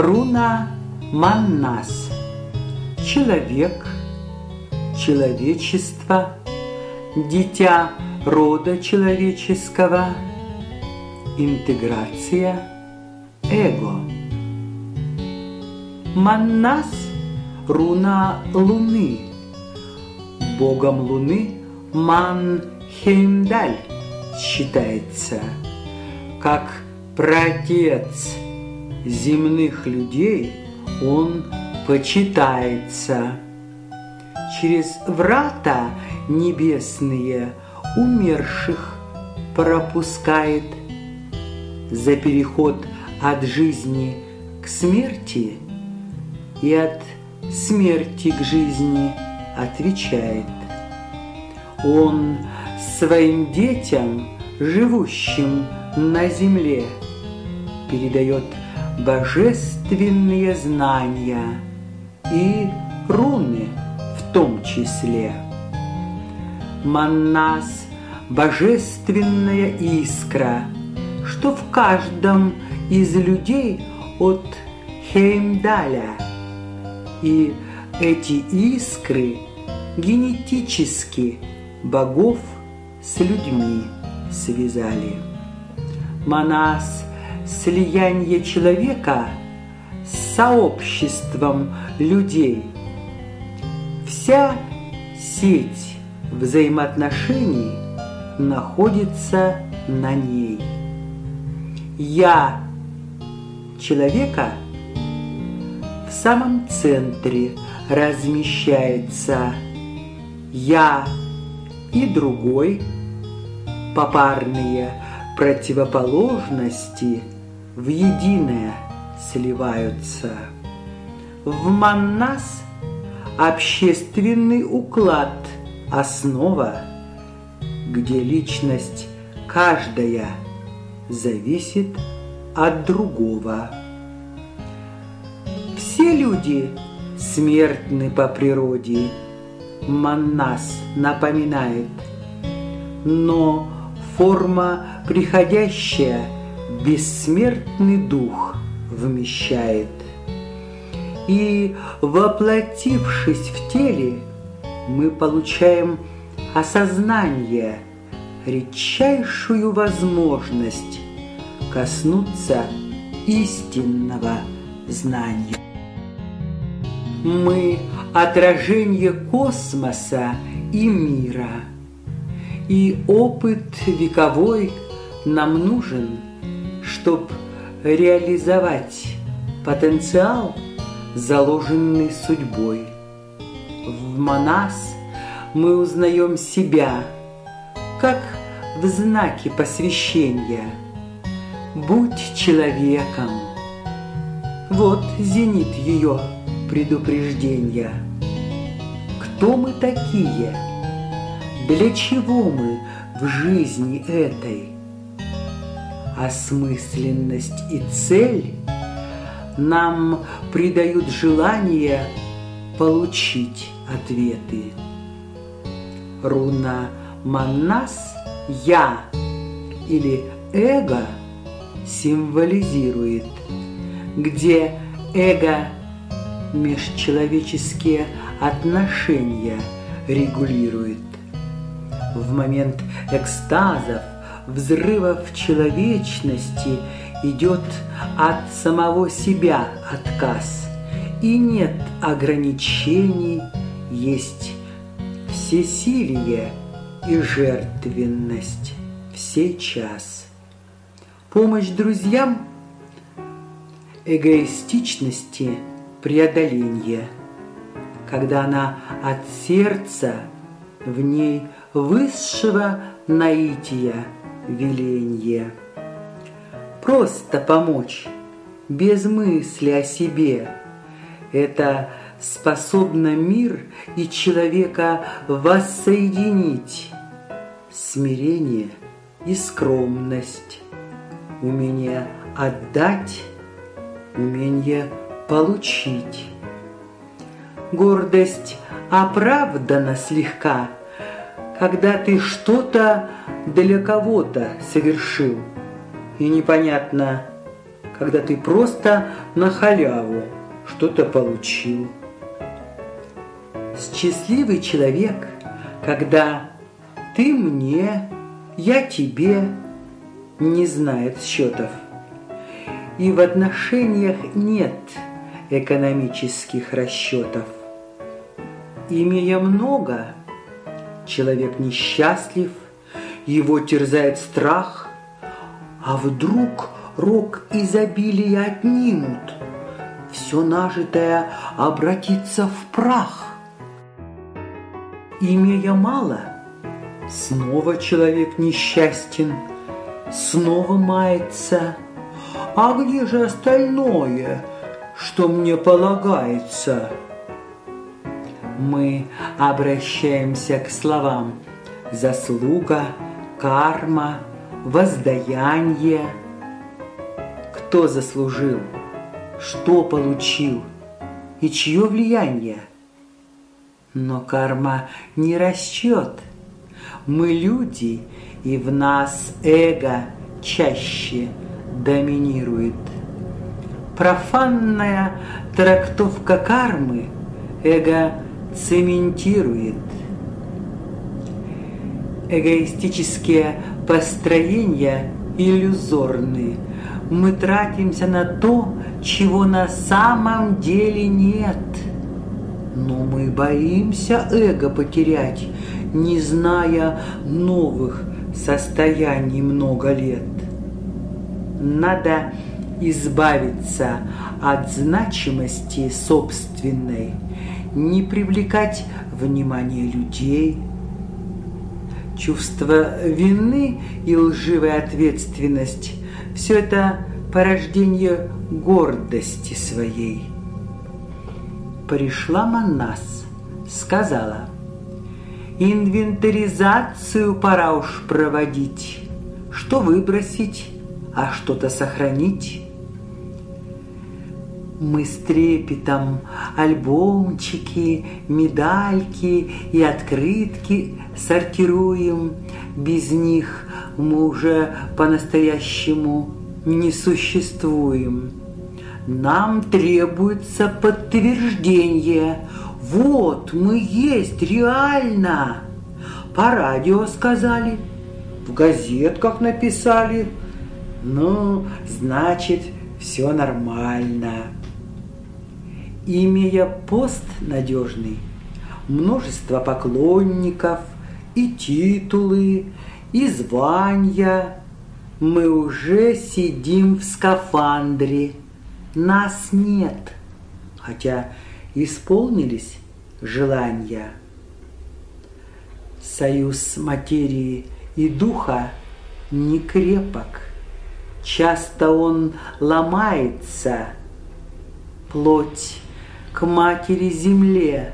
Руна Маннас. Человек, человечество, дитя рода человеческого, интеграция, эго. Маннас – руна Луны. Богом Луны Ман Хеймдаль считается, как протец земных людей он почитается. Через врата небесные умерших пропускает за переход от жизни к смерти и от смерти к жизни отвечает. Он своим детям, живущим на земле, передает божественные знания и руны в том числе. Маннас – божественная искра, что в каждом из людей от Хеймдаля. И эти искры генетически богов с людьми связали. Манас – слияние человека с сообществом людей. Вся сеть взаимоотношений находится на ней. Я человека в самом центре размещается я и другой, попарные противоположности в единое сливаются. В Маннас общественный уклад – основа, где личность каждая зависит от другого. Все люди смертны по природе, Маннас напоминает, но форма приходящая бессмертный дух вмещает. И воплотившись в теле, мы получаем осознание, редчайшую возможность коснуться истинного знания. Мы – отражение космоса и мира, и опыт вековой нам нужен, чтобы реализовать потенциал, заложенный судьбой. В Манас мы узнаем себя, как в знаке посвящения – будь человеком. Вот зенит ее предупреждения. Кто мы такие? Для чего мы в жизни этой? Осмысленность и цель нам придают желание получить ответы. Руна Маннас «Я» или «Эго» – символизирует, где эго межчеловеческие отношения регулирует. В момент экстазов, взрывов человечности идет от самого себя отказ, и нет ограничений, есть всесилие и жертвенность в сей час. Помощь друзьям, эгоистичности преодоление, когда она от сердца в ней высшего наития веленье. Просто помочь, без мысли о себе, это способно мир и человека воссоединить. Смирение и скромность умение отдать, умение получить. Гордость оправдана слегка, когда ты что-то для кого-то совершил, и непонятно, когда ты просто на халяву что-то получил. Счастливый человек, когда ты мне, я тебе, не знает счетов. И в отношениях нет экономических расчетов. Имея много, человек несчастлив, его терзает страх, а вдруг рок изобилия отнимут, все нажитое обратится в прах. Имея мало, снова человек несчастен, снова мается. А где же остальное, что мне полагается? Мы обращаемся к словам заслуга, карма, воздаяние. Кто заслужил, что получил и чье влияние? Но карма не расчет. Мы люди, и в нас эго чаще доминирует. Профанная трактовка кармы эго цементирует. Эгоистические построения иллюзорны. Мы тратимся на то, чего на самом деле нет. Но мы боимся эго потерять, не зная новых состояний много лет. Надо избавиться от значимости собственной, не привлекать внимание людей. Чувство вины и лживая ответственность – все это порождение гордости своей. Пришла Манас, сказала, инвентаризацию пора уж проводить, что выбросить, а что-то сохранить. Мы с трепетом альбомчики, медальки и открытки сортируем. Без них мы уже по-настоящему не существуем. Нам требуется подтверждение. Вот, мы есть, реально. По радио сказали, в газетках написали. Ну, значит, все нормально имея пост надежный, множество поклонников и титулы, и звания, мы уже сидим в скафандре, нас нет, хотя исполнились желания. Союз материи и духа не крепок, часто он ломается, плоть к матери земле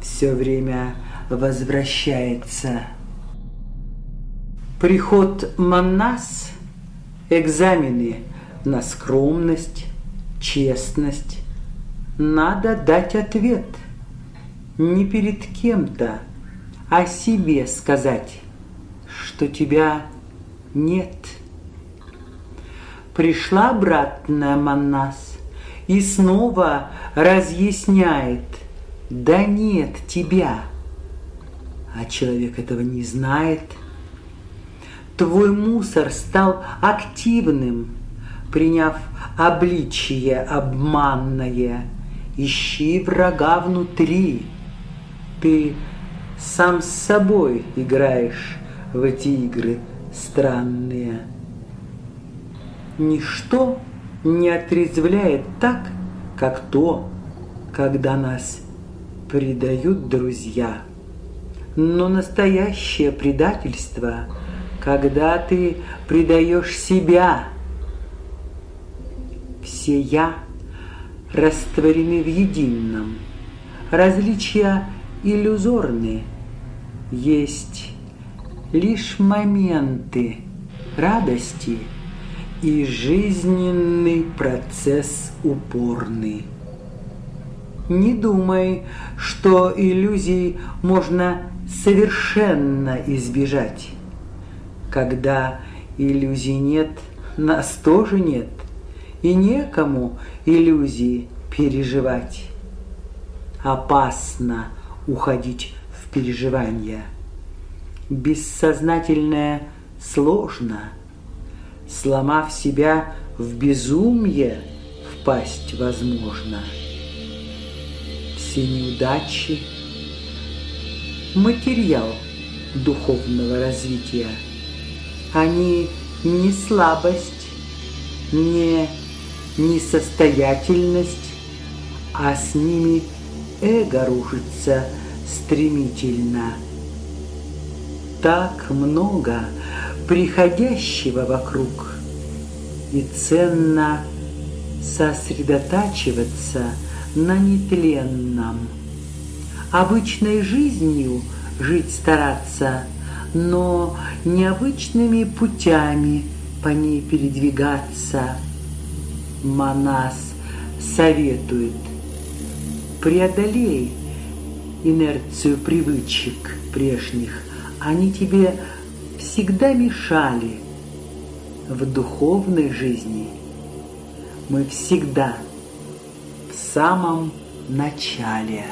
все время возвращается. Приход Манас – экзамены на скромность, честность. Надо дать ответ не перед кем-то, а себе сказать, что тебя нет. Пришла обратная Манас, и снова разъясняет, да нет тебя. А человек этого не знает. Твой мусор стал активным, приняв обличие обманное. Ищи врага внутри. Ты сам с собой играешь в эти игры странные. Ничто не отрезвляет так, как то, когда нас предают друзья. Но настоящее предательство, когда ты предаешь себя. Все «я» растворены в едином. Различия иллюзорны. Есть лишь моменты радости – и жизненный процесс упорный. Не думай, что иллюзий можно совершенно избежать. Когда иллюзий нет, нас тоже нет. и некому иллюзии переживать. Опасно уходить в переживания. Бессознательное сложно. Сломав себя в безумие, впасть возможно. Все неудачи – материал духовного развития. Они не слабость, не несостоятельность, а с ними эго рушится стремительно. Так много приходящего вокруг, и ценно сосредотачиваться на нетленном. Обычной жизнью жить стараться, но необычными путями по ней передвигаться. Манас советует, преодолей инерцию привычек прежних, они тебе всегда мешали в духовной жизни. Мы всегда в самом начале.